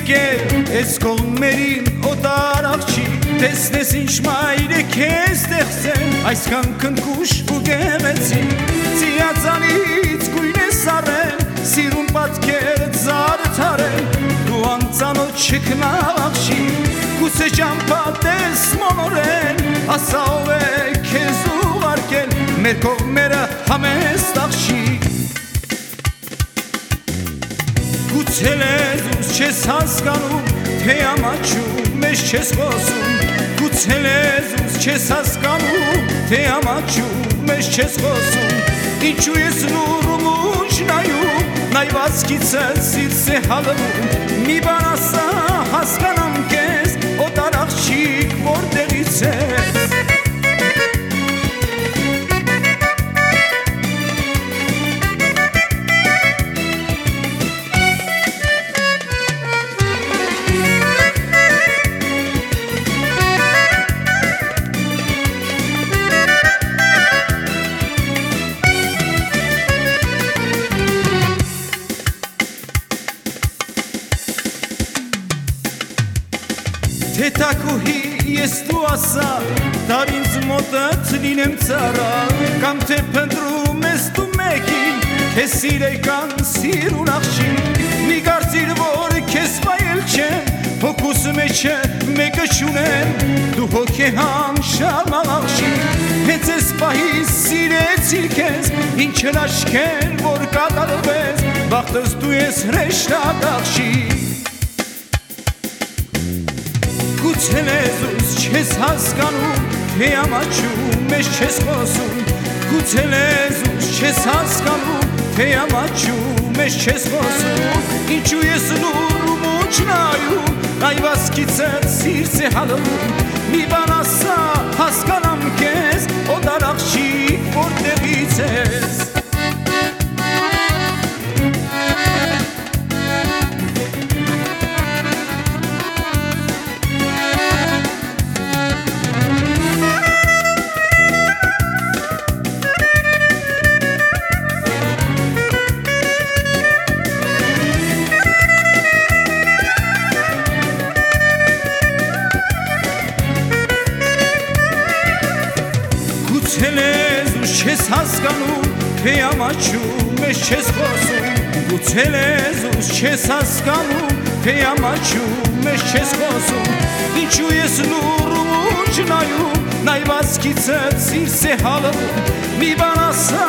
եկել Ես կողմերին օտար աղջի Տեսնես ինչ մայր է տեղսեն Այսքան քնքուշ ու գեղեցի Ծիածանից գույն է սարեն Սիրուն պատկեր զարդարեն Դու անծանոտ չքնաղში Գուցե ճամփատես մոնորեն Ասա ով է քեզ ուղարկել Մեր կողմերը համեստ աղջի Գուցե լեզուս չես հասկանում, թե ամաչում մեզ չես խոսում Գուցե լեզուս չես հասկանում, թե ամաչում մեզ չես խոսում Ինչու ես նուրում ու չնայում, նայվածքիցը սիրս է հալվում Մի բան ասա հասկանամ կեզ, օտար աղջիկ որտեղից ես Թե թակուհի ես դու ասա Դար ինձ մոտդ լինեմ ծառա Կամ թե փնտրում ես դու մեկին Թե սիրեկան սիրուն աղջի Մի կարծիր որ քեզ վայել չեմ Հոգուս մեջը մեկը չունեմ Դու հոգ է համ շարմա աղջի Հենց ես պահի սիրեցի քեզ Ինչ հրաշքեր որ կատարվեց Բախտս դու ես հրեշտակ աղջի Գուցե լեզուս չես հասկանում, թե ամաչում մեզ չես խոսում Գուցե լեզուս չես հասկանում, թե ամաչում մեզ չես խոսում Ինչու ես նուրում ու չնայում, այվասկիցը սիրց է հալվում Մի բան ասա հասկանամ կեզ, օտար աղջիկ որտեղից ես լեզուս չես հասկանում, թե ամաչում ես չես խոսում Գուցե լեզուս չես հասկանում, թե ամաչում ես չես խոսում Ինչու ես նուրում ու չնայում, նայվածքիցը սիրս է հալվում Մի բան ասա,